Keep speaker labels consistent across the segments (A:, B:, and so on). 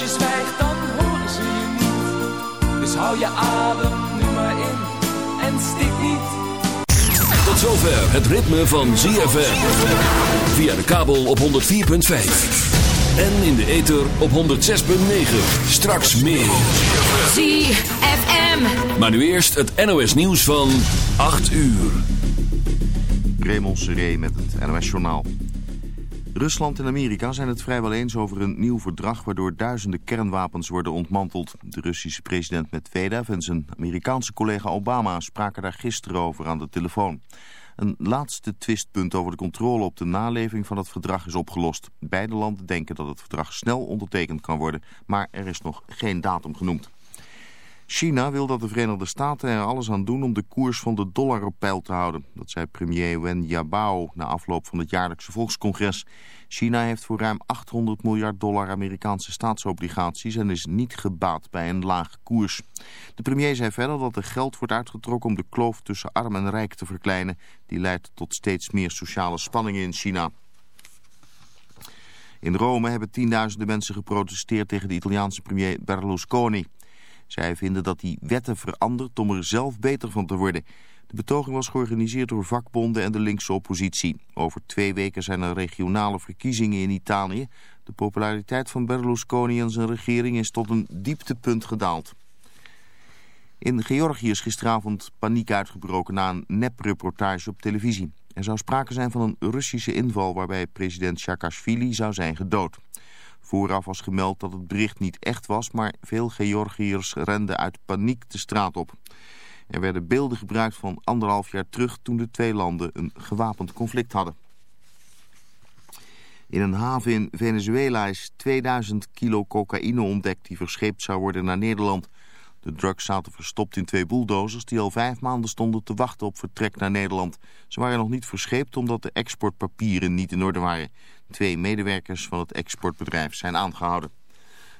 A: Als je zwijgt dan horen ze je niet. Dus hou je adem nu maar in en stik niet.
B: Tot zover het ritme van ZFM. Via de kabel op 104.5. En in de ether op 106.9. Straks meer.
C: ZFM.
B: Maar nu eerst het NOS nieuws van 8 uur.
D: Raymond Seré met het NOS-journaal. Rusland en Amerika zijn het vrijwel eens over een nieuw verdrag... waardoor duizenden kernwapens worden ontmanteld. De Russische president Medvedev en zijn Amerikaanse collega Obama... spraken daar gisteren over aan de telefoon. Een laatste twistpunt over de controle op de naleving van het verdrag is opgelost. Beide landen denken dat het verdrag snel ondertekend kan worden... maar er is nog geen datum genoemd. China wil dat de Verenigde Staten er alles aan doen om de koers van de dollar op peil te houden. Dat zei premier Wen Jiabao na afloop van het jaarlijkse volkscongres. China heeft voor ruim 800 miljard dollar Amerikaanse staatsobligaties en is niet gebaat bij een lage koers. De premier zei verder dat er geld wordt uitgetrokken om de kloof tussen arm en rijk te verkleinen. Die leidt tot steeds meer sociale spanningen in China. In Rome hebben tienduizenden mensen geprotesteerd tegen de Italiaanse premier Berlusconi. Zij vinden dat hij wetten verandert om er zelf beter van te worden. De betoging was georganiseerd door vakbonden en de linkse oppositie. Over twee weken zijn er regionale verkiezingen in Italië. De populariteit van Berlusconi en zijn regering is tot een dieptepunt gedaald. In Georgië is gisteravond paniek uitgebroken na een nepreportage op televisie. Er zou sprake zijn van een Russische inval waarbij president Saakashvili zou zijn gedood. Vooraf was gemeld dat het bericht niet echt was, maar veel Georgiërs renden uit paniek de straat op. Er werden beelden gebruikt van anderhalf jaar terug toen de twee landen een gewapend conflict hadden. In een haven in Venezuela is 2000 kilo cocaïne ontdekt die verscheept zou worden naar Nederland. De drugs zaten verstopt in twee bulldozers die al vijf maanden stonden te wachten op vertrek naar Nederland. Ze waren nog niet verscheept omdat de exportpapieren niet in orde waren. Twee medewerkers van het exportbedrijf zijn aangehouden.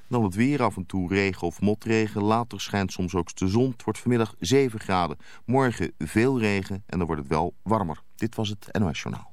D: Dan het weer, af en toe regen of motregen. Later schijnt soms ook de zon. Het wordt vanmiddag 7 graden. Morgen veel regen en dan wordt het wel warmer. Dit was het NOS Journaal.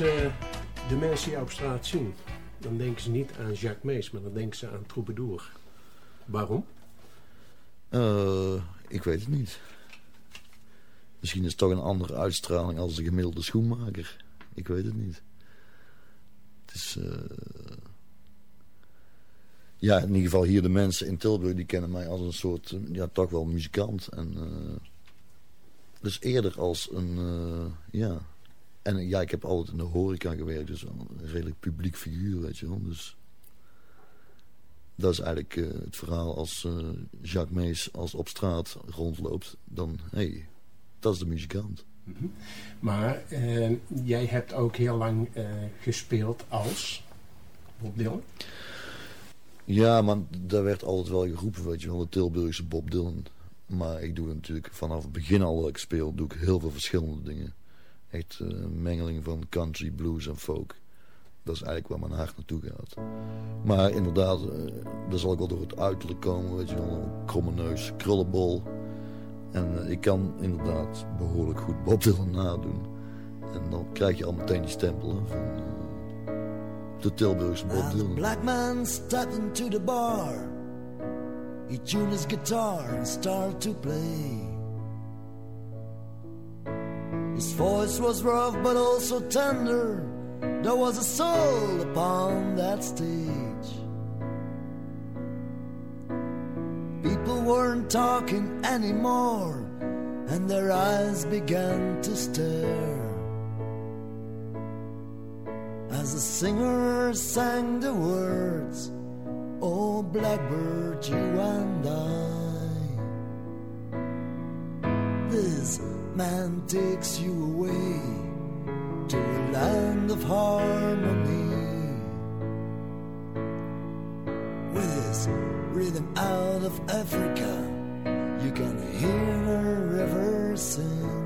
E: Als eh, de mensen op straat zien, dan denken ze niet aan Jacques Mees, maar dan denken ze aan Troubadour. Waarom?
F: Eh, ik weet het niet. Misschien is het toch een andere uitstraling als de gemiddelde schoenmaker. Ik weet het niet. Het is... eh, Ja, in ieder geval hier de mensen in Tilburg... die kennen mij als een soort, ja, toch wel muzikant. En, eh, dus eerder als een, ja... En ja, ik heb altijd in de horeca gewerkt, dus een redelijk publiek figuur, weet je wel. Dus dat is eigenlijk eh, het verhaal als eh, Jacques Mees als op straat rondloopt. Dan, hé, hey, dat is de muzikant.
E: Maar eh, jij hebt ook heel lang gespeeld als Bob Dylan.
F: Ja, maar daar werd altijd wel geroepen, weet je wel, de Tilburgse Bob Dylan. Maar ik doe natuurlijk vanaf het begin al dat ik speel, doe ik heel veel verschillende dingen. Echt eh, een mengeling van country, blues en folk. Dat is eigenlijk waar mijn hart naartoe gaat. Maar inderdaad, eh daar zal ik wel door het uiterlijk komen, weet je wel. Een kromme neus, krullenbol. En eh, ik kan inderdaad behoorlijk goed Bob Dylan nadoen. En dan krijg je al meteen die stempel van de Tilburgse Bob Dylan.
G: black man stepped into the bar, he tuned his guitar and started to play. His voice was rough but also tender. There was a soul upon that stage. People weren't talking anymore, and their eyes began to stare. As the singer sang the words, Oh, blackbird, you and I. This man takes you away to a land of harmony. With his rhythm out of Africa, you can hear the river sing.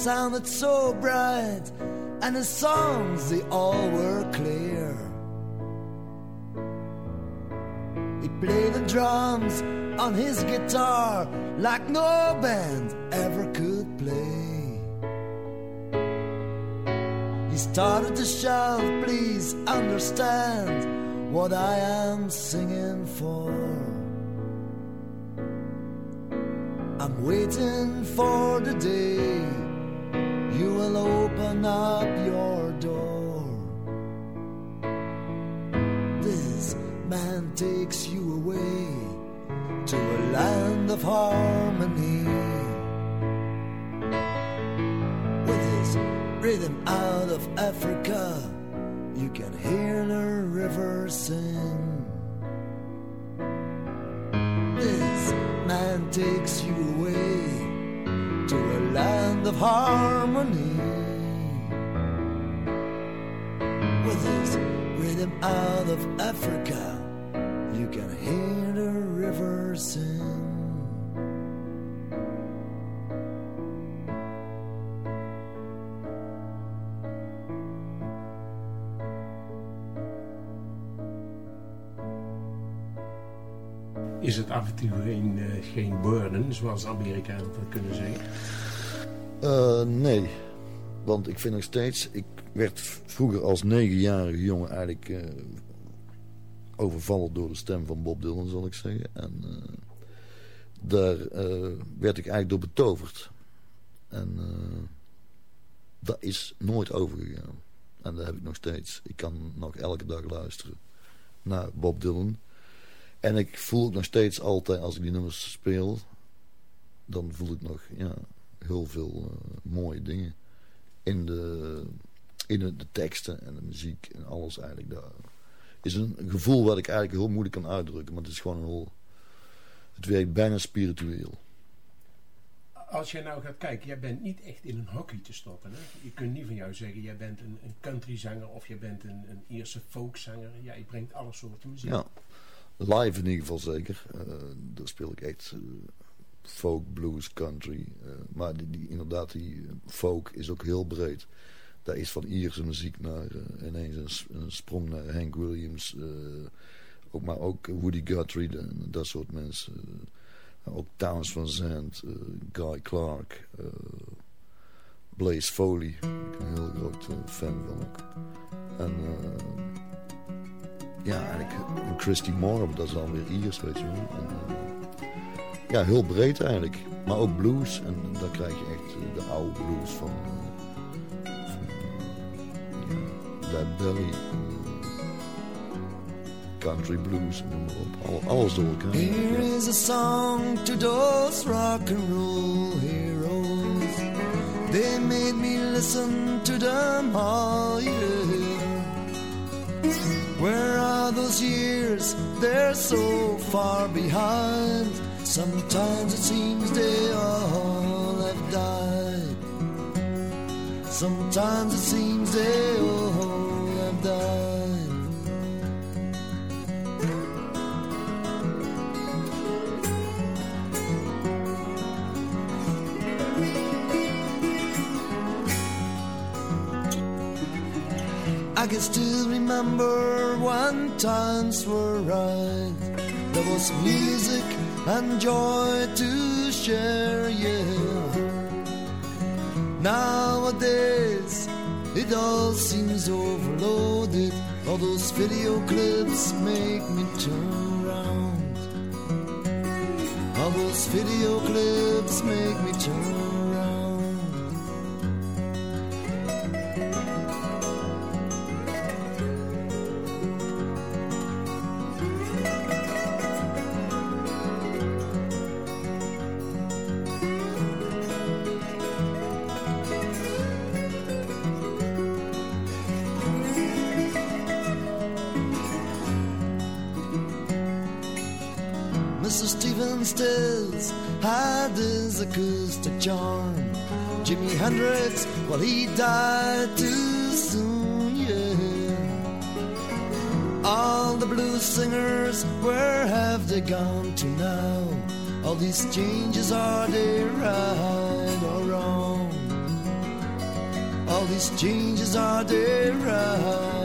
G: Sounded so bright, and his songs they all were clear. He played the drums on his guitar like no band ever could play. He started to shout, Please understand what I am singing for. I'm waiting for the day will open up your door. This man takes you away to a land of harmony. With his rhythm out of Africa, you can hear the river sing. This man takes you away land of harmony. With his rhythm out of Africa, you can hear the river sing.
E: Is het af en toe geen, burden, zoals Amerikanen dat kunnen zeggen?
F: Eh, nee. Want ik vind nog steeds... Ik werd vroeger als negenjarige jongen eigenlijk eh, overvallen door de stem van Bob Dylan, zal ik zeggen. En eh, daar werd ik eigenlijk door betoverd. En dat is nooit overgegaan. En dat heb ik nog steeds. Ik kan nog elke dag luisteren naar Bob Dylan. En ik voel ook nog steeds altijd, als ik die nummers speel... dan voel ik nog ja, heel veel eh, mooie dingen. In de, in de, de teksten en de muziek en alles eigenlijk. Dat is een gevoel wat ik eigenlijk heel moeilijk kan uitdrukken. Maar het is gewoon heel... Het werkt bijna spiritueel.
E: Als jij nou gaat kijken, jij bent niet echt in een hockey te stoppen. Hè? Je kunt niet van jou zeggen, jij bent een, een countryzanger of jij bent een, een Ierse folkzanger. Ja, je brengt alle soorten muziek.
F: Ja, live in ieder geval zeker. Eh daar speel ik echt eh, folk, blues, country. eh, maar die, inderdaad, die eh, folk is ook heel breed. Daar is van Ierse muziek naar eh, ineens een, sprong naar Hank Williams. ook, maar ook Woody Guthrie en dat soort mensen. ook Towns van Zandt, Guy Clark, Blaze Foley. Daar ben ik een heel groot fan van ook. En... ja, eigenlijk Christy Moore, dat is dan weer Iers, weet je wel. En, ja, heel breed eigenlijk. Maar ook blues. En dan krijg je echt eh, de oude blues van... van eh, ja, Dead Belly. country blues, noem maar op. Al- alles door elkaar.
G: Here
F: Ja.
G: is a song to those rock and roll heroes. They made me listen to them all year. Where are those years? They're so far behind. Sometimes it seems they all have died. Sometimes it seems they all have died. I can still remember when times were right. There was music and joy to share, yeah. Nowadays, it all seems overloaded. All those video clips make me turn around. All those video clips make me turn Stills had his acoustic charm. Jimi Hendrix, well, he died too soon, yeah. All the blues singers, where have they gone to now? All these changes, are they right or wrong? All these changes, are they right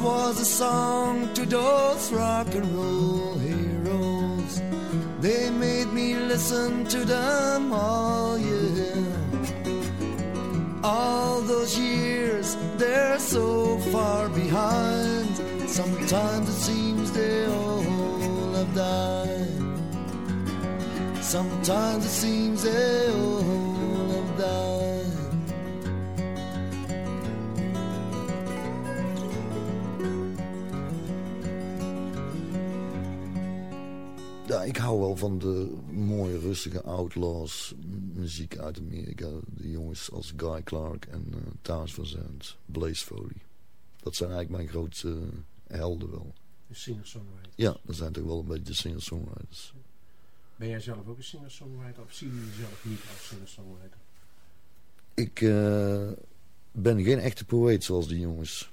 G: was a song to those rock and roll heroes. They made me listen to them all, yeah. All those years, they're so far behind. Sometimes it seems they all have died. Sometimes it seems they all have died.
F: Ja, ik hou wel van de mooie, rustige outlaws muziek uit Amerika. De jongens als Guy Clark en uh, Van Zandt, Blaze Foley. Dat zijn eigenlijk mijn grootste uh, helden wel.
E: De singer-songwriters.
F: Ja, dat zijn toch wel een beetje de singer-songwriters.
E: Ben jij zelf ook een singer-songwriter of zie je jezelf niet als singer-songwriter?
F: Ik uh, ben geen echte poëet zoals die jongens.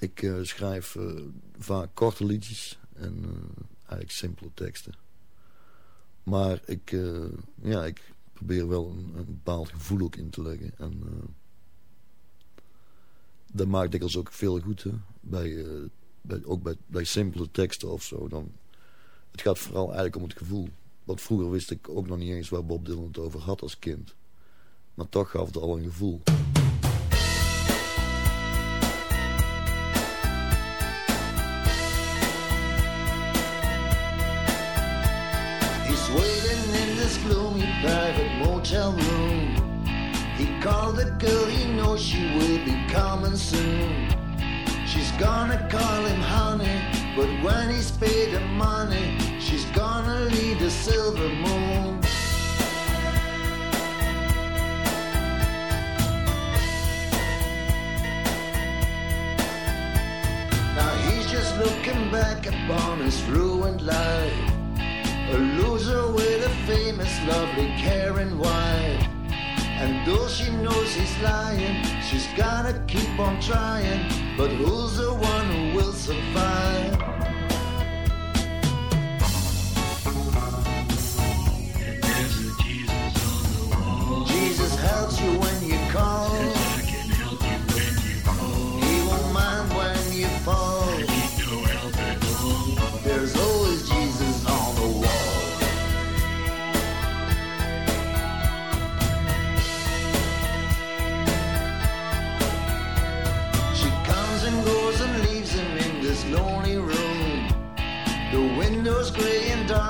F: Ik schrijf vaak korte liedjes en eigenlijk simpele teksten. Maar ik, uh, ja, ik probeer wel een, bepaald gevoel ook in te leggen. En uh, dat maakt dikwijls ook veel goed. Bij, uh, bij, ook bij, bij simpele teksten of zo. Dan, het gaat vooral eigenlijk om het gevoel. Want vroeger wist ik ook nog niet eens waar Bob Dylan het over had als kind. Maar toch gaf het al een gevoel.
G: He called the girl, he knows she will be coming soon. She's gonna call him honey, but when he's paid the money, she's gonna leave the silver moon. Now he's just looking back upon his ruined life. A loser with a famous, lovely, caring wife. And though she knows he's lying, she's gotta keep on trying. But who's the one who will survive? Jesus helps you when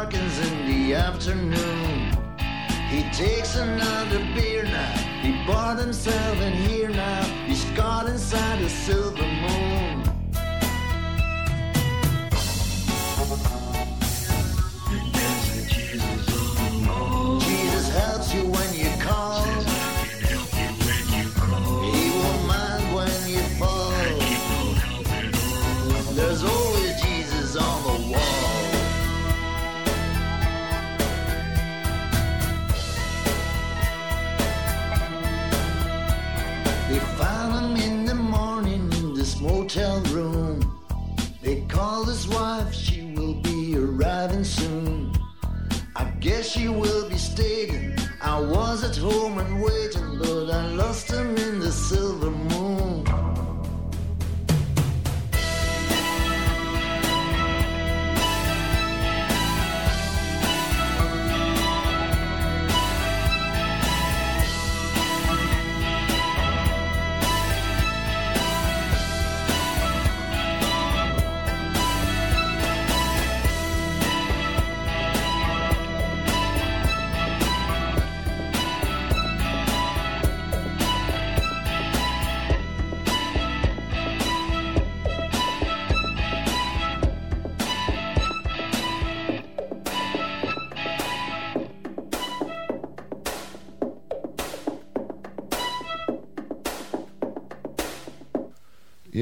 G: in the afternoon. He takes another beer now. He bought himself in here now. He's caught inside a silver moon.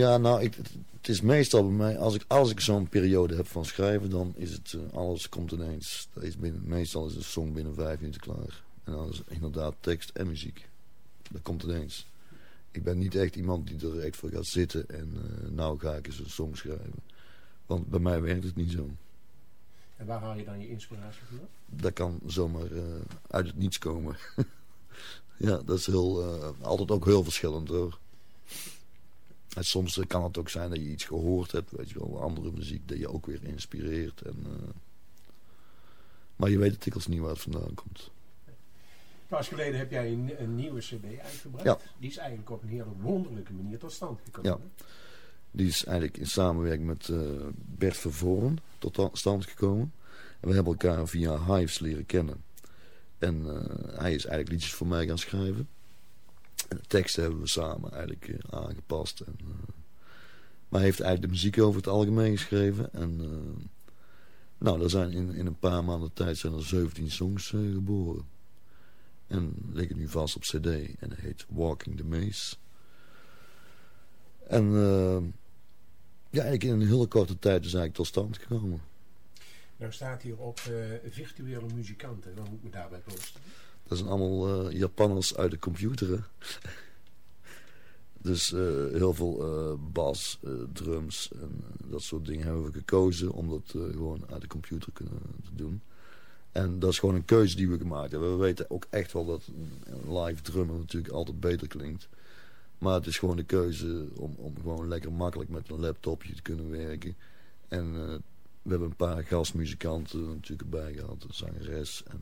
F: Ja, nou, ik, het, is meestal bij mij, als ik, als ik zo'n periode heb van schrijven, dan is het, eh, alles komt ineens. Dat is binnen, meestal is de song binnen vijf minuten klaar. En dan is het inderdaad tekst en muziek. Dat komt ineens. Ik ben niet echt iemand die er echt voor gaat zitten en eh, nou ga ik eens een song schrijven. Want bij mij werkt het niet zo.
E: En waar haal je dan je inspiratie vandaan?
F: Dat kan zomaar eh, uit het niets komen. ja, dat is heel, altijd ook heel verschillend hoor. En soms kan het ook zijn dat je iets gehoord hebt, weet je wel, andere muziek, dat je ook weer inspireert. En, eh, maar je weet het dikwijls niet waar het vandaan komt.
E: Pas geleden heb jij een, een nieuwe cd uitgebracht.
F: Ja.
E: Die is eigenlijk op een hele wonderlijke manier tot stand gekomen.
F: Ja. Die is eigenlijk in samenwerking met eh, Bert Vervoren tot ta- stand gekomen. En we hebben elkaar via Hives leren kennen. En eh, hij is eigenlijk liedjes voor mij gaan schrijven. En de teksten hebben we samen eigenlijk eh, aangepast. En, eh, maar hij heeft eigenlijk de muziek over het algemeen geschreven. En eh, nou, er zijn in, in een paar maanden tijd zijn er 17 songs geboren. En liggen nu vast op cd. En hij heet Walking the Maze. En ja, eigenlijk in een hele korte tijd is eigenlijk tot stand gekomen.
E: Nou staat hier op virtuele muzikanten. Wat moet ik me daarbij voorstellen?
F: Dat zijn allemaal eh, Japanners uit de computer. dus eh, heel veel eh, bas, drums en dat soort dingen hebben we gekozen om dat gewoon uit de computer kunnen te doen. En dat is gewoon een keuze die we gemaakt hebben. We weten ook echt wel dat live drummer natuurlijk altijd beter klinkt. Maar het is gewoon de keuze om, om gewoon lekker makkelijk met een laptopje te kunnen werken. En we hebben een paar gastmuzikanten natuurlijk erbij gehad. Een zangeres en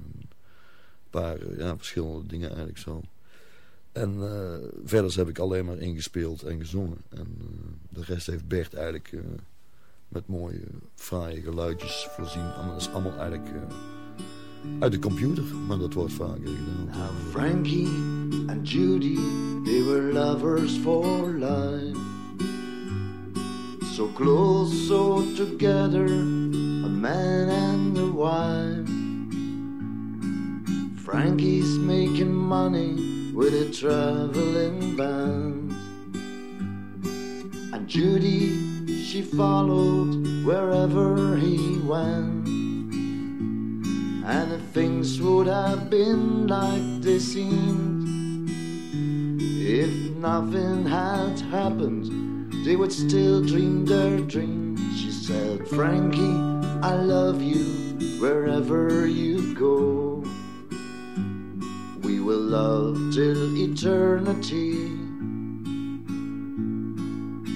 F: paar ja, verschillende dingen eigenlijk zo. En eh, verder heb ik alleen maar ingespeeld en gezongen. En eh, de rest heeft Bert eigenlijk eh, met mooie, fraaie geluidjes voorzien. En dat is allemaal eigenlijk uit de computer, maar dat wordt vaker gedaan.
G: Frankie and Judy, they were lovers for life. So close, so together, a man and a wife. Frankie's making money with a traveling band. And Judy, she followed wherever he went. And if things would have been like they seemed, if nothing had happened, they would still dream their dream. She said, Frankie, I love you wherever you go. Will love till eternity.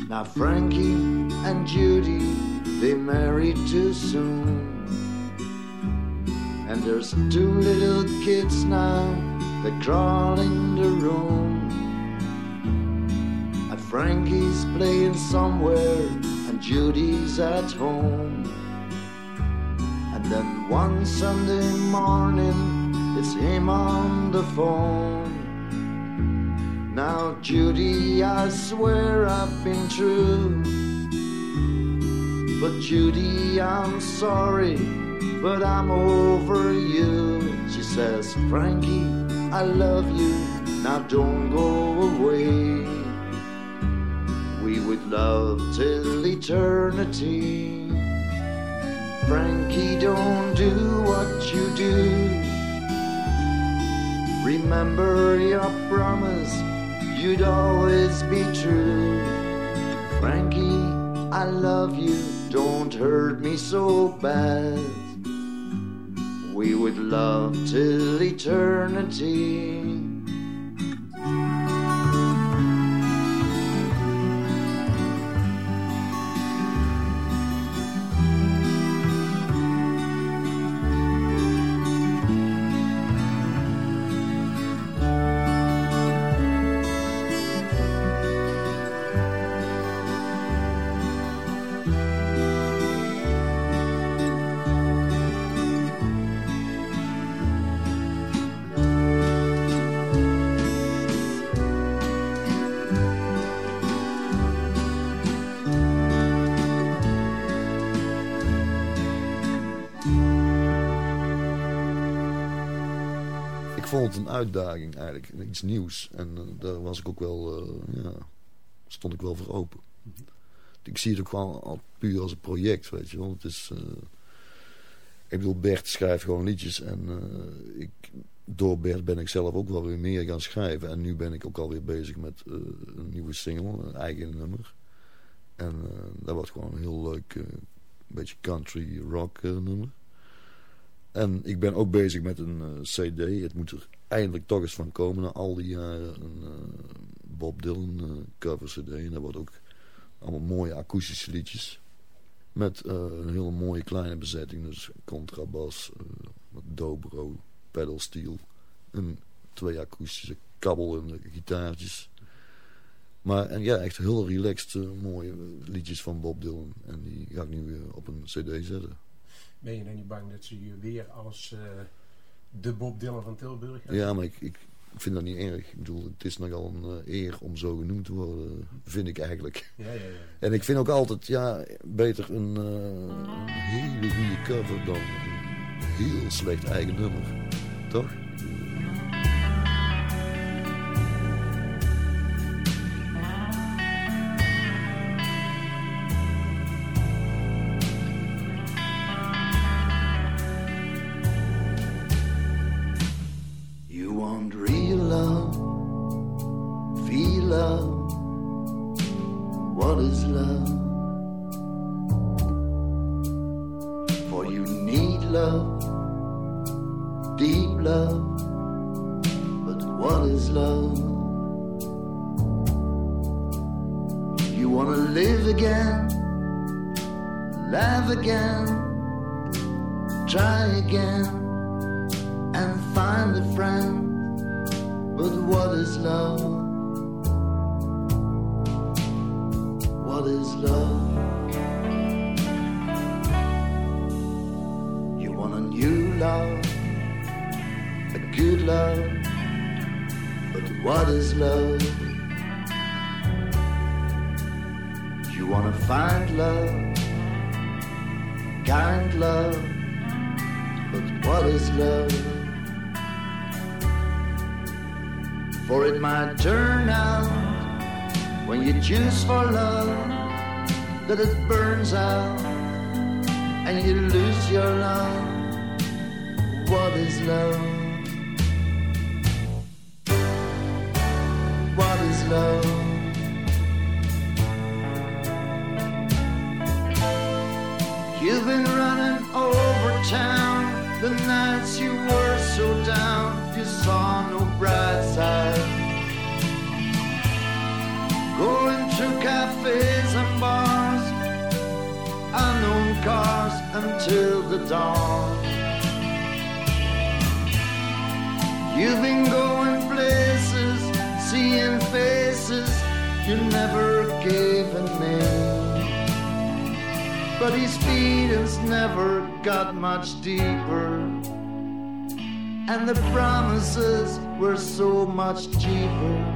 G: Now, Frankie and Judy, they married too soon. And there's two little kids now that crawl in the room. And Frankie's playing somewhere, and Judy's at home. And then one Sunday morning, it's him on the phone. Now, Judy, I swear I've been true. But Judy, I'm sorry, but I'm over you. She says, Frankie, I love you, now don't go away. We would love till eternity. Frankie, don't do what you do. Remember your promise, you'd always be true. Frankie, I love you, don't hurt me so bad. We would love till eternity.
F: Vond een uitdaging eigenlijk, iets nieuws. En eh, daar was ik ook wel, eh, ja, stond ik wel voor open. Ik zie het ook gewoon al puur als een project, weet je wel. Het is, eh, ik bedoel, Bert schrijft gewoon liedjes en ik, door Bert ben ik zelf ook wel weer meer gaan schrijven. En nu ben ik ook alweer bezig met een nieuwe single, een eigen nummer. En dat wordt gewoon een heel leuk, eh, beetje country rock nummer. En ik ben ook bezig met een cd. Het moet er eindelijk toch eens van komen na al die jaren. Een eh, Bob Dylan eh, cover cd. En dat wordt ook allemaal mooie akoestische liedjes. Met eh, een hele mooie kleine bezetting. Dus contrabas, dobro, pedal steel. Een twee akoestische kabbel en eh, gitaartjes. Maar en ja, echt heel relaxed, mooie liedjes van Bob Dylan. En die ga ik nu weer op een cd zetten.
E: Ben je dan niet bang dat ze je weer als de Bob Dylan van Tilburg
F: Ja, maar ik, ik vind dat niet erg. Ik bedoel, het is nogal een eh, eer om zo genoemd te worden, vind ik eigenlijk.
E: Ja, ja, ja.
F: En ik vind ook altijd, ja, beter een, eh, een hele goede cover dan een heel slecht eigen nummer. Toch?
G: Until the dawn. You've been going places, seeing faces you never gave a name. But his feelings never got much deeper. And the promises were so much cheaper.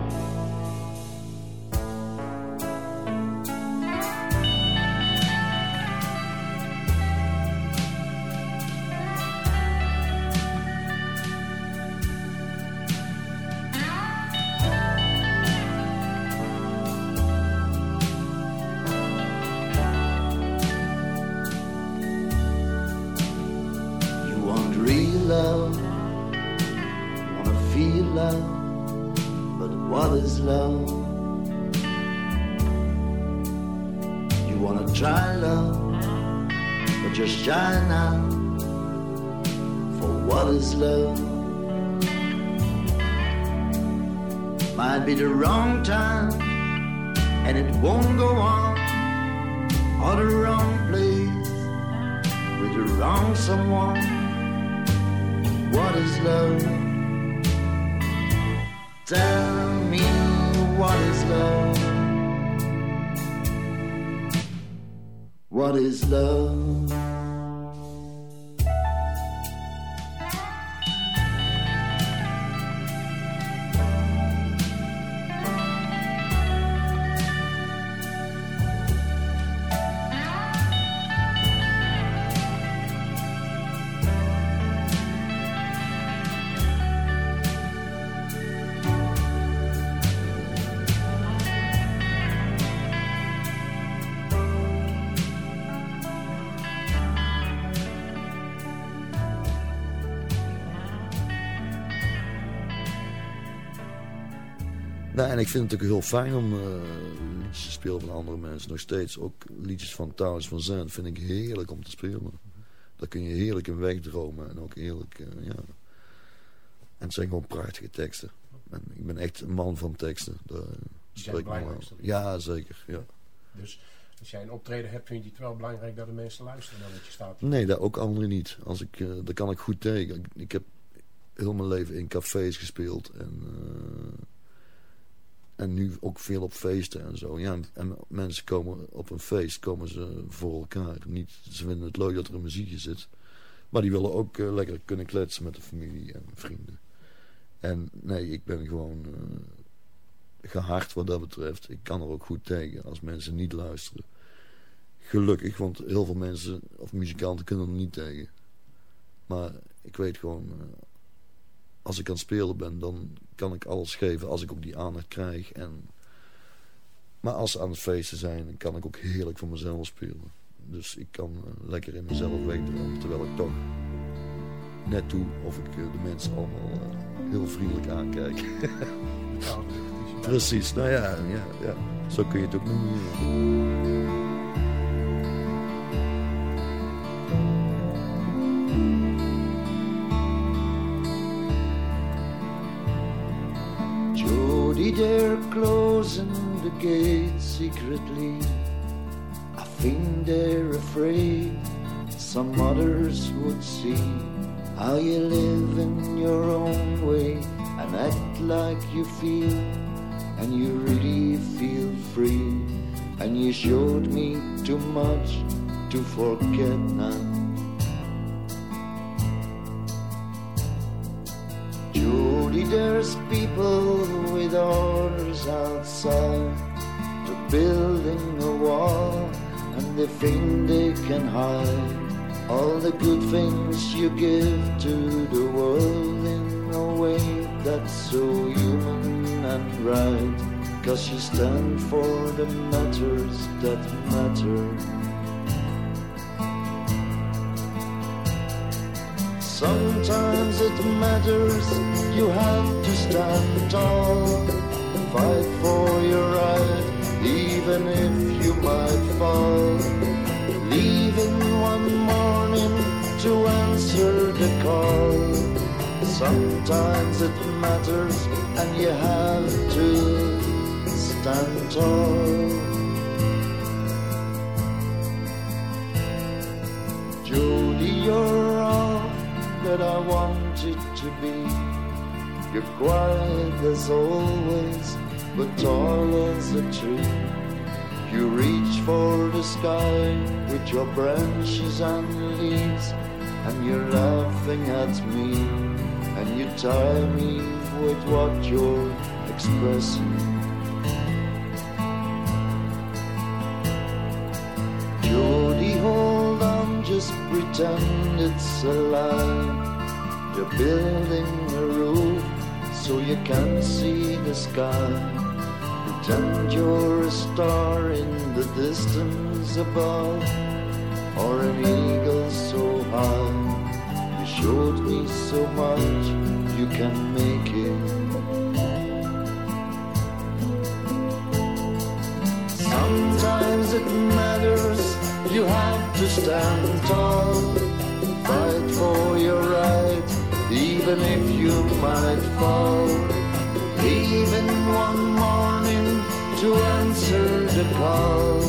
F: En ik vind het natuurlijk heel fijn om eh, liedjes te spelen van andere mensen. Nog steeds ook liedjes van Thousands van Zandt vind ik heerlijk om te spelen. Daar kun je heerlijk in wegdromen en ook heerlijk, eh, ja. En het zijn gewoon prachtige teksten. En ik ben echt een man van teksten. Daar
E: zijn
F: spreek ik. Ja, zeker. Ja.
E: Dus als jij een optreden hebt, vind je het wel belangrijk dat de mensen luisteren naar wat je staat.
F: Nee, dat ook anderen niet. Als ik, eh, daar kan ik goed tegen. Ik, ik heb heel mijn leven in cafés gespeeld. En, en nu ook veel op feesten en zo. Ja, en mensen komen op een feest, komen ze voor elkaar. Niet, ze vinden het leuk dat er een muziekje zit. Maar die willen ook eh, lekker kunnen kletsen met de familie en vrienden. En nee, ik ben gewoon uh, gehard wat dat betreft. Ik kan er ook goed tegen als mensen niet luisteren. Gelukkig, want heel veel mensen of muzikanten kunnen er niet tegen. Maar ik weet gewoon, uh, als ik aan het spelen ben, dan kan ik alles geven als ik ook die aandacht krijg. En, maar als ze aan het feesten zijn, dan kan ik ook heerlijk voor mezelf spelen. Dus ik kan uh, lekker in mezelf weten, terwijl ik toch net doe of ik uh, de mensen allemaal heel vriendelijk aankijk. Precies, nou ja, ja, ja, zo kun je het ook noemen.
G: Jody, they're closing the gate secretly. I think they're afraid some others would see how you live in your own way and act like you feel and you really feel free and you showed me too much to forget now Jody, there's people orders outside They're building a wall and they think they can hide all the good things you give to the world in a way that's so human and right. Cause you stand for the matters that matter. Sometimes it matters, you have to stand tall, fight for your right, even if you might fall. Leaving one morning to answer the call. Sometimes it matters, and you have to stand tall. Jody, you're that I wanted to be. You're quiet as always, but tall as a tree. You reach for the sky with your branches and leaves, and you're laughing at me, and you tie me with what you're expressing. Pretend it's a lie. You're building a roof so you can see the sky. Pretend you're a star in the distance above, or an eagle so high. You showed me so much, you can make it. Sometimes it matters, you have to stand tall, fight for your right, even if you might fall. Even one morning to answer the call.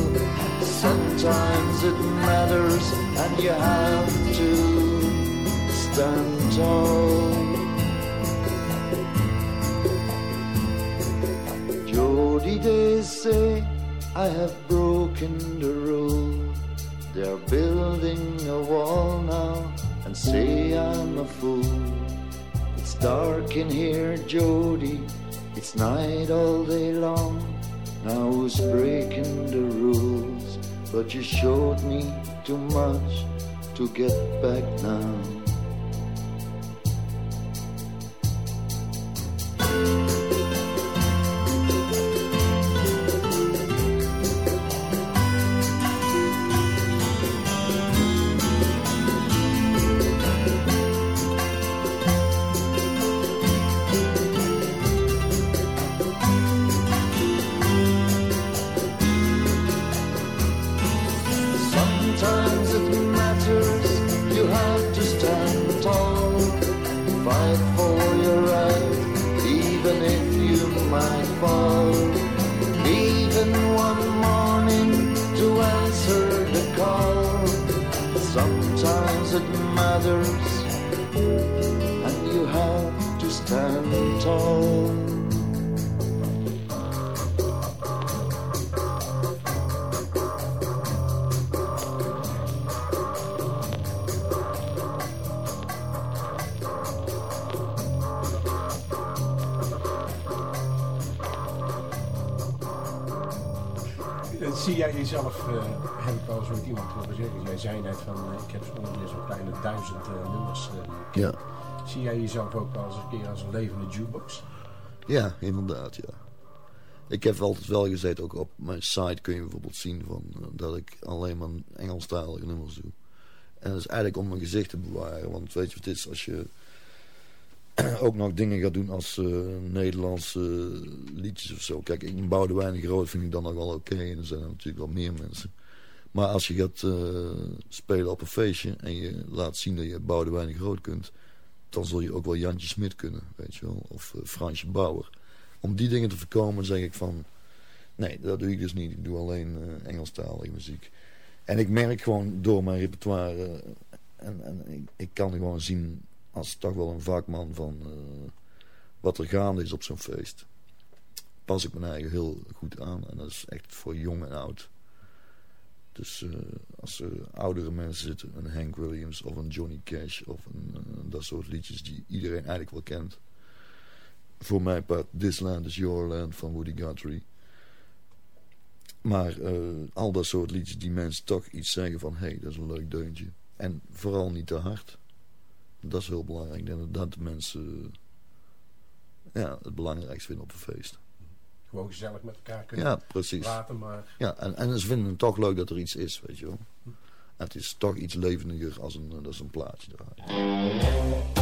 G: Sometimes it matters and you have to stand tall. Jody, they say I have broken the rule. They're building a wall now and say I'm a fool. It's dark in here, Jody. It's night all day long. Now who's breaking the rules? But you showed me too much to get back now. others, and you have to stand tall.
E: Zie jij jezelf, eh, heb ik wel eens met iemand horen zeggen, jij zei net van, eh, ik heb ongeveer zo'n kleine duizend eh, nummers.
F: Ja.
E: Zie jij jezelf ook wel eens een keer als een levende jukebox?
F: Ja, inderdaad, ja. Ik heb altijd wel gezegd, ook op mijn site kun je bijvoorbeeld zien van, dat ik alleen maar Engelstalige nummers doe. En dat is eigenlijk om mijn gezicht te bewaren. Want weet je wat het is, als je ook nog dingen gaat doen als eh, Nederlandse liedjes of zo. Kijk, ik Boudewijn de Groot vind ik dan nog wel oké. En er zijn natuurlijk wel meer mensen. Maar als je gaat eh, spelen op een feestje en je laat zien dat je Boudewijn de Groot kunt... dan zul je ook wel Jantje Smit kunnen, weet je wel. Of eh, Fransje Bauer. Om die dingen te voorkomen zeg ik van... Nee, dat doe ik dus niet. Ik doe alleen eh, Engelstalige muziek. En ik merk gewoon door mijn repertoire... eh, en, en ik, ik kan gewoon zien als toch wel een vakman van eh, wat er gaande is op zo'n feest. Pas ik mijn eigen heel goed aan. En dat is echt voor jong en oud. Dus eh, als er oudere mensen zitten, een Hank Williams of een Johnny Cash of een, eh, dat soort liedjes die iedereen eigenlijk wel kent. Voor mijn part, This Land is Your Land van Woody Guthrie. Maar al dat soort liedjes die mensen toch iets zeggen van... hé, hey, dat is een leuk deuntje. En vooral niet te hard. Dat is heel belangrijk. Ik denk dat de mensen ja, het belangrijkste vinden op een feest.
E: Gewoon gezellig met elkaar kunnen
F: Ja, precies.
E: praten, maar
F: Ja, en, en ze vinden het toch leuk dat er iets is, weet je wel. En het is toch iets levendiger als een, is een plaatje draaien.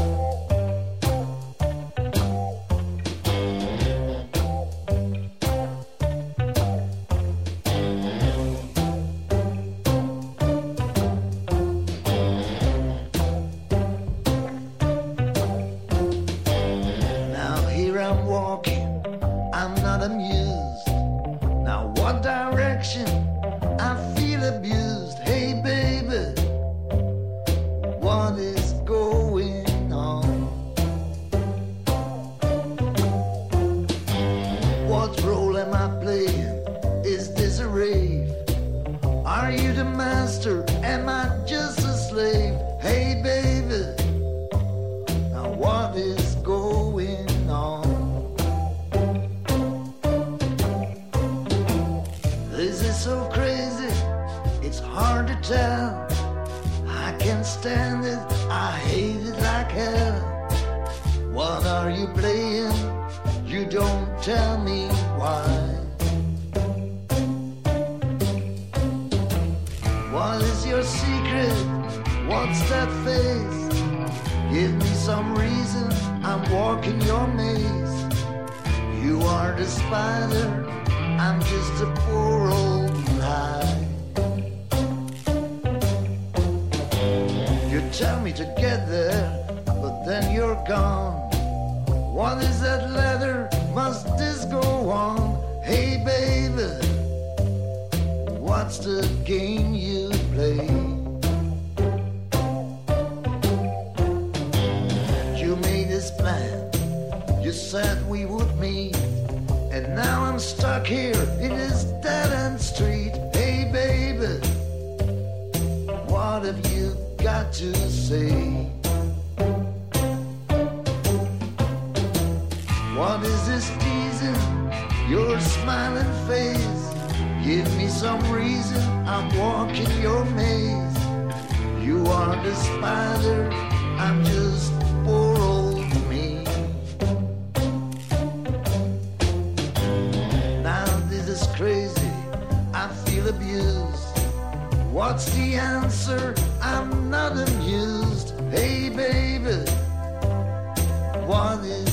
G: What's the game you play? You made this plan, you said we would meet, and now I'm stuck here in this dead end street. Hey baby, what have you got to say? Some reason. I'm walking your maze. You are the spider. I'm just poor old me. Now this is crazy. I feel abused. What's the answer? I'm not amused. Hey baby, what is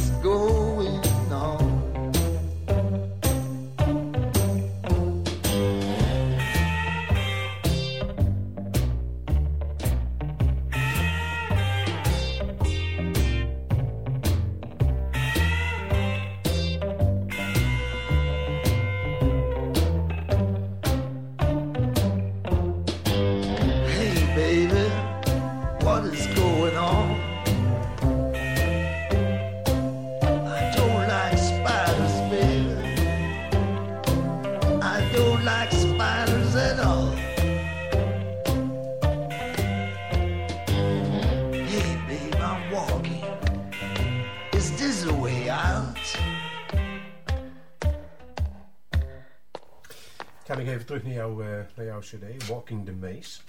E: terug naar, jou, eh, naar jouw cd, Walking the Maze.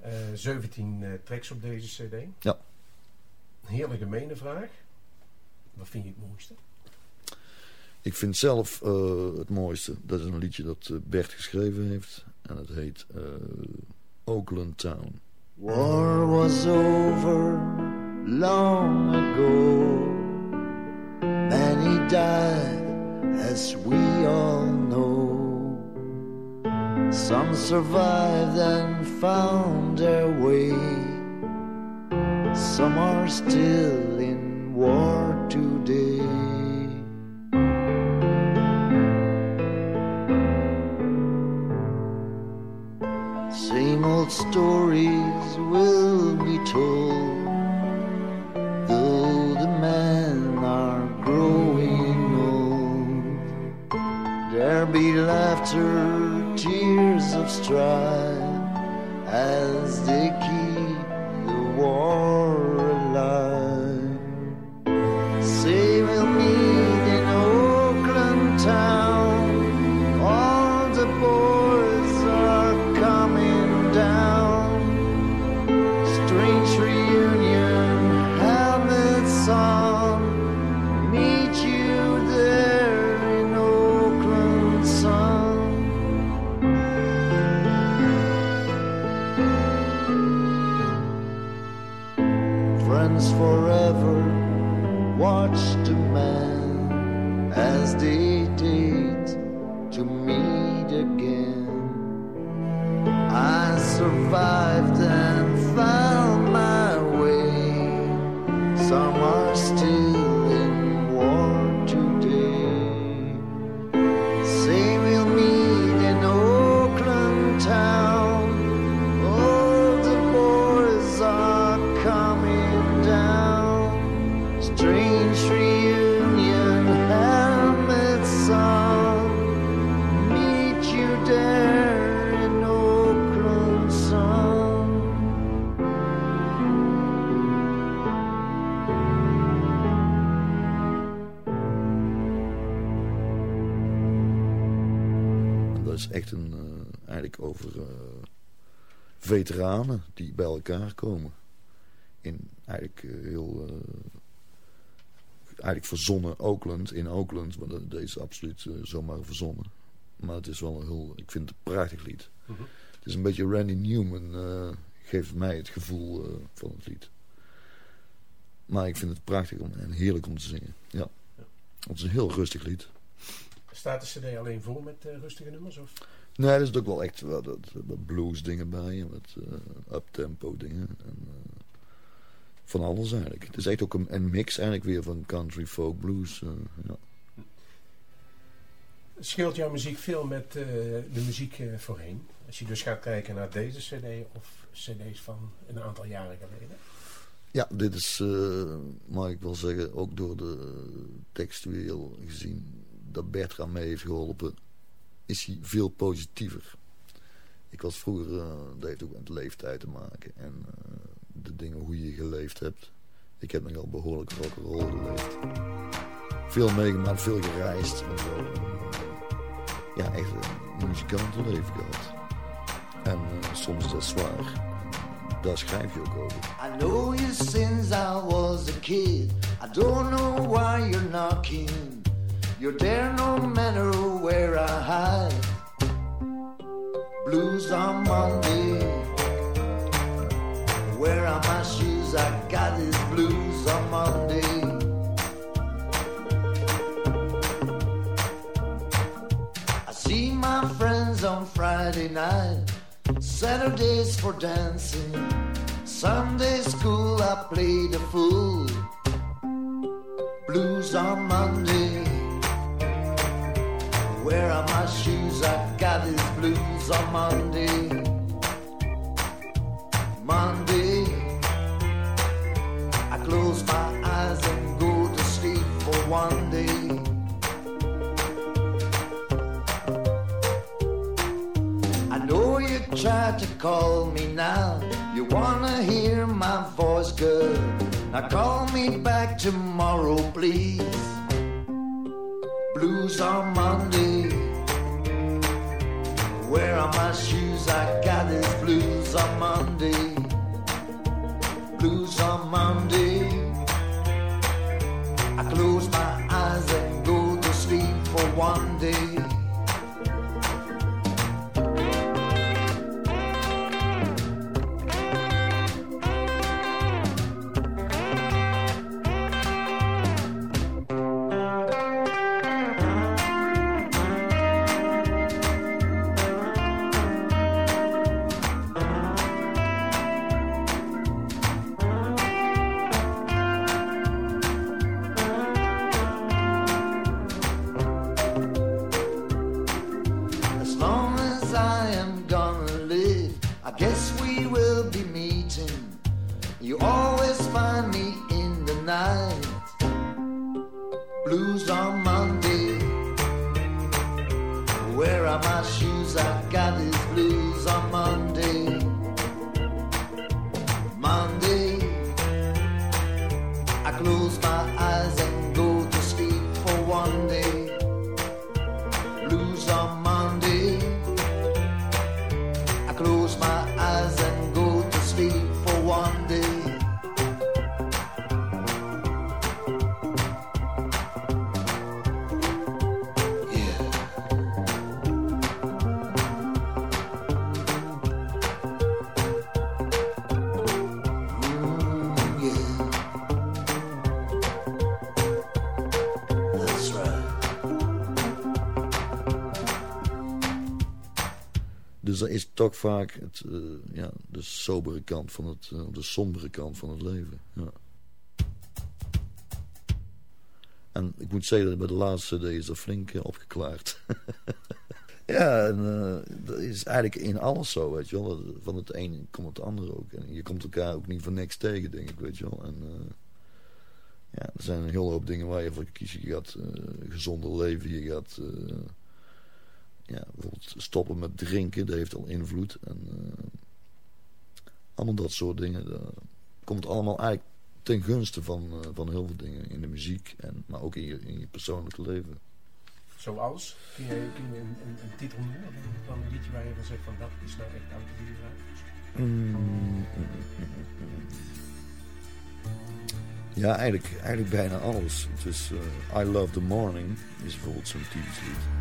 E: Eh 17 eh, tracks op deze cd.
F: Ja.
E: Hele gemene vraag. Wat vind je het mooiste?
F: Ik vind zelf eh, het mooiste, dat is een liedje dat eh, Bert geschreven heeft. En het heet eh, Oakland Town.
G: War was over long ago. Many died, as we all know. Some survived and found their way. Some are still in war today. Same old stories will be told, though the men are growing old. There be laughter, tears of strife, as they
F: over eh, veteranen die bij elkaar komen. In eigenlijk eh, heel... eh, eigenlijk verzonnen Oakland, in Oakland. Maar dat, dat is absoluut zomaar verzonnen. Maar het is wel een heel... Ik vind het een prachtig lied.
E: Mhm.
F: Het is een beetje Randy Newman geeft mij het gevoel van het lied. Maar ik vind het prachtig om, en heerlijk om te zingen. Ja. Het is een heel rustig lied.
E: Staat de cd alleen vol met rustige nummers? Of?
F: Nee, er zit ook wel echt wat, wat, blues dingen bij. En wat eh, uptempo dingen. En, eh, van alles eigenlijk. Het is echt ook een, een mix eigenlijk weer van country, folk, blues. eh, ja.
E: Scheelt jouw muziek veel met de muziek voorheen? Als je dus gaat kijken naar deze cd of cd's van een aantal jaren geleden?
F: Ja, dit is, mag ik wel zeggen, ook door de textueel gezien dat Bert aan mee heeft geholpen, is hij veel positiever. Ik was vroeger, eh, dat heeft ook met leeftijd te maken en eh, de dingen hoe je geleefd hebt. Ik heb nogal behoorlijk rock'n'roll geleefd. Veel meegemaakt, veel gereisd en zo. Ja, echt een muzikantenleven gehad. En eh, soms is dat zwaar. Daar schrijf je ook over.
G: I know you since I was a kid. I don't know why you're knocking. You're there no matter where I hide. Blues on Monday. Where are my shoes? I got these blues on Monday. I see my friends on Friday night. Saturdays for dancing. Sunday school, I play the fool. Blues on Monday. Where are my shoes? I've got these blues on Monday. Monday. I close my eyes and go to sleep for one day. I know you tried to call me now. You wanna hear my voice, girl. Now call me back tomorrow, please. Blues on Monday. Where are my shoes? I got these blues on Monday. Blues on Monday. I close my eyes and go to sleep for one day. Am gonna live, I guess we will be meeting. You always find me in the night. Blues on Monday. Where are my shoes? I got these
F: toch vaak het, eh, ja, de sobere kant van het, eh, de sombere kant van het leven. Ja. En ik moet zeggen dat bij de laatste CD is flink eh, opgeklaard. ja, en dat is eigenlijk in alles zo, weet je wel. Van het een komt het ander ook. En je komt elkaar ook niet voor niks tegen, denk ik, weet je wel. En ja, er zijn een hele hoop dingen waar je voor kiest. Je gaat gezonder leven, je gaat... ja, bijvoorbeeld stoppen met drinken, dat heeft al invloed. En eh, allemaal dat soort dingen. Dat komt allemaal eigenlijk ten gunste van, eh, van heel veel dingen in de muziek, en, maar ook in je, in je persoonlijke leven.
E: Zoals? Kun je, kun je een, een, een titel noemen van een liedje waar je van zegt van dat is nou echt autobiografisch?
F: Mm. Ja, eigenlijk, eigenlijk bijna alles. Dus I Love the Morning is bijvoorbeeld zo'n typisch lied.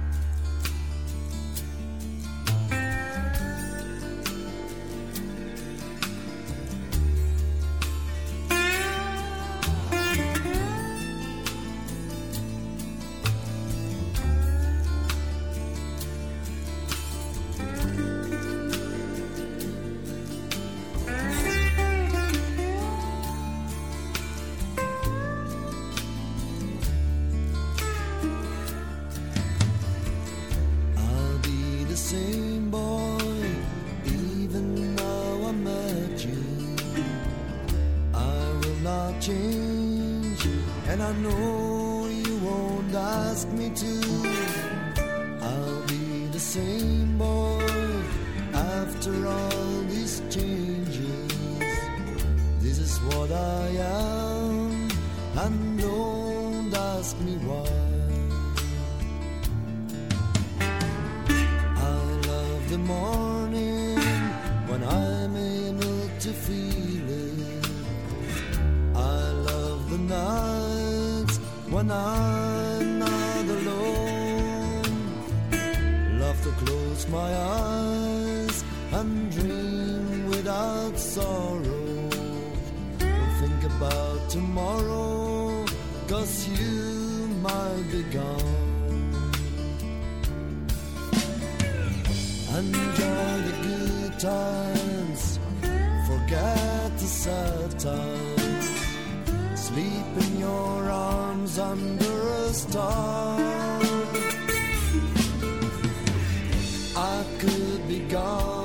G: Be gone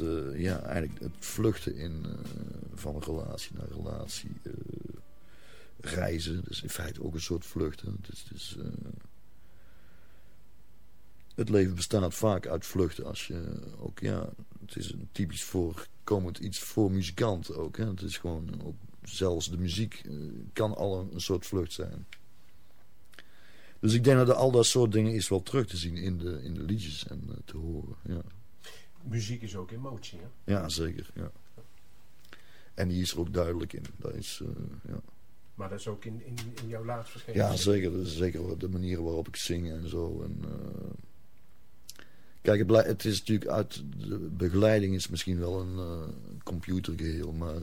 F: eh, ja, eigenlijk het vluchten in, eh, van relatie naar relatie. eh, reizen, dus in feite ook een soort vluchten. Is, het, leven bestaat vaak uit vluchten. Als je ook, ja, het is een typisch voorkomend iets voor muzikanten ook. Hè. Het is gewoon, ook, zelfs de muziek kan al een, een soort vlucht zijn. Dus ik denk dat al dat soort dingen is wel terug te zien in de, in de liedjes en te horen. Ja.
E: Muziek is ook emotie, hè?
F: ja, zeker. Ja. En die is er ook duidelijk in. Dat is, eh, ja.
E: Maar dat is ook in, in, in jouw laatst verschenen.
F: ja, zeker. Dat is zeker de manier waarop ik zing en zo. En, eh, kijk, het, is natuurlijk uit de begeleiding is misschien wel een eh, computergeheel, maar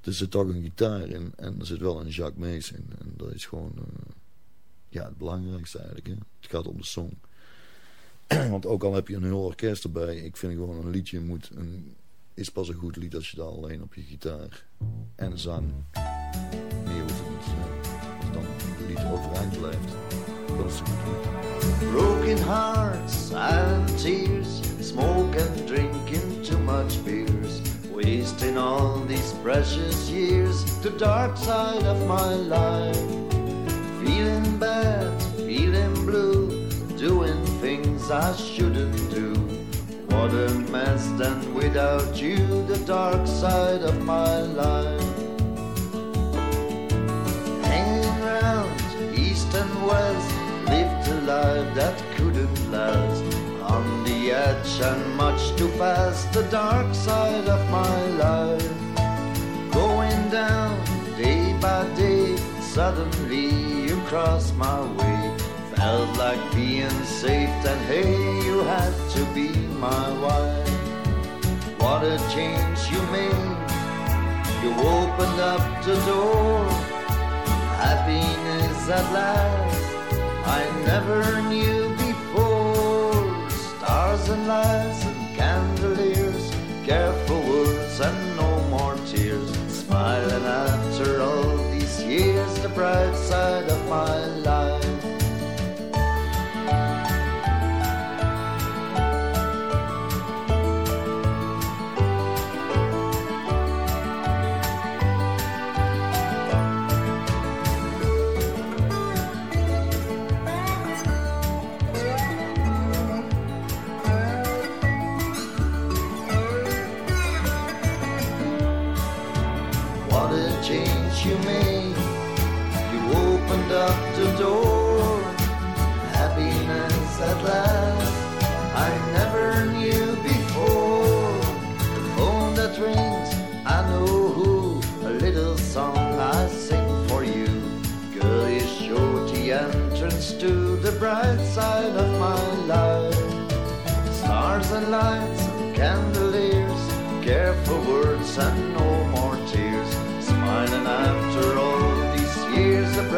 F: er zit toch een gitaar in en er zit wel een Jacques Mees in. En dat is gewoon ja, het belangrijkste eigenlijk. Hè. Het gaat om de song. Want ook al heb je een heel orkest erbij, ik vind gewoon een liedje moet een, is pas een goed lied als je daar alleen op je gitaar en zang meer hoeft het niet. Als dan het lied overeind blijft, dat is een goed lied.
G: Broken hearts and tears, smoke and drinking too much beers, wasting all these precious years, the dark side of my life. Feeling bad, feeling blue, doing things I shouldn't do. What a mess, then without you, the dark side of my life. Hanging round east and west, lived a life that couldn't last. On the edge and much too fast, the dark side of my life. Going down day by day, suddenly you crossed my way. Felt like being safe, and hey, you had to be my wife. What a change you made. You opened up the door. Happiness at last. I never knew before. Stars and lights and candeliers. Careful words and no more tears. Smiling after all these years. The bright side of my the bright side of my life. Stars and lights and candeliers, careful words and no more tears. Smiling after all these years, the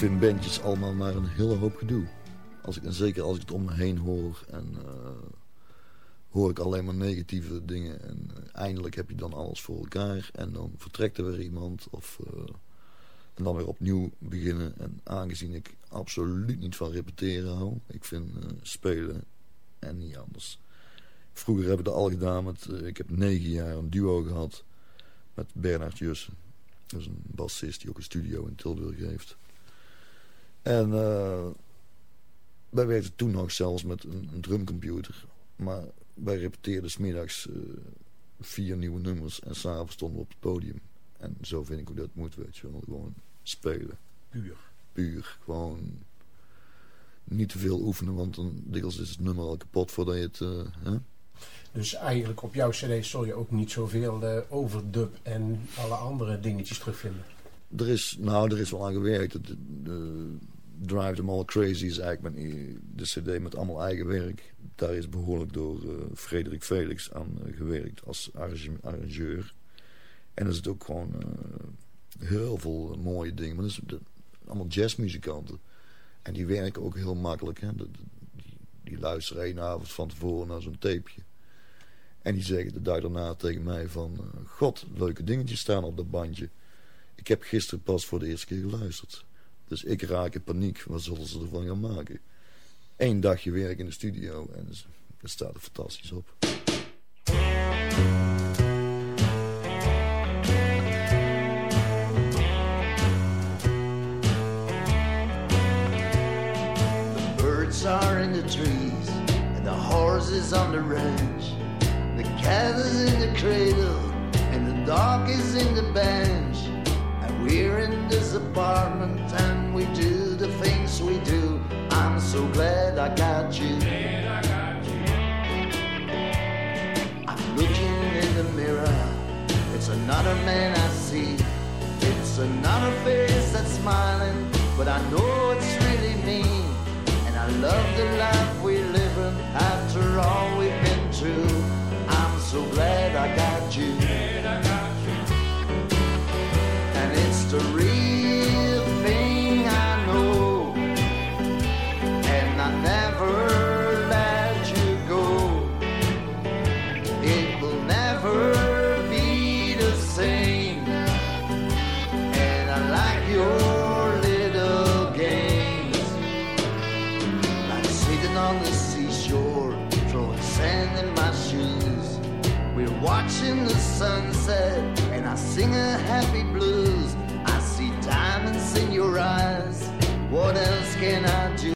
F: vind bandjes allemaal maar een hele hoop gedoe. Als ik, en zeker als ik het om me heen hoor en uh, hoor ik alleen maar negatieve dingen. En uh, eindelijk heb je dan alles voor elkaar en dan vertrekt er weer iemand. Of, uh, en dan weer opnieuw beginnen. En aangezien ik absoluut niet van repeteren hou. Ik vind spelen en niet anders. Vroeger hebben we het al gedaan met... ik heb negen jaar een duo gehad met Bernard Jussen. Dat is een bassist die ook een studio in Tilburg heeft. En uh, wij werkten toen nog zelfs met een, een drumcomputer. Maar wij repeteerden smiddags uh, vier nieuwe nummers en s'avonds stonden we op het podium. En zo vind ik hoe dat moet, weet je wel. Gewoon spelen.
E: Puur.
F: Puur. Gewoon niet te veel oefenen, want dan dikwijls is het nummer al kapot voordat je het... Uh, hè?
E: Dus eigenlijk op jouw cd zul je ook niet zoveel uh, overdub en alle andere dingetjes terugvinden.
F: Er is, nou, er is wel aan gewerkt. De, Drive Them All Crazy is eigenlijk met de cd met allemaal eigen werk. Daar is behoorlijk door uh, Frederik Felix aan uh, gewerkt als arrangeur. En er zit ook gewoon heel veel mooie dingen. Maar dat is allemaal jazzmuzikanten. En die werken ook heel makkelijk. Hè? Die, luisteren één avond van tevoren naar zo'n tapeje. En die zeggen de dag daarna tegen mij van... God, leuke dingetjes staan op dat bandje. Ik heb gisteren pas voor de eerste keer geluisterd. Dus ik raak in paniek. Wat zullen ze ervan gaan maken? Eén dagje werk in de studio. En het staat er fantastisch op.
G: The birds are in the trees. And the horses on the range. The cat is in the cradle and the dog is in the bench. We're in this apartment and we do the things we do. I'm so glad I got you. I'm looking in the mirror. It's another man I see. It's another face that's smiling, but I know it's really me. And I love the life we live in after all we've been through. I'm so glad I got you. Blues.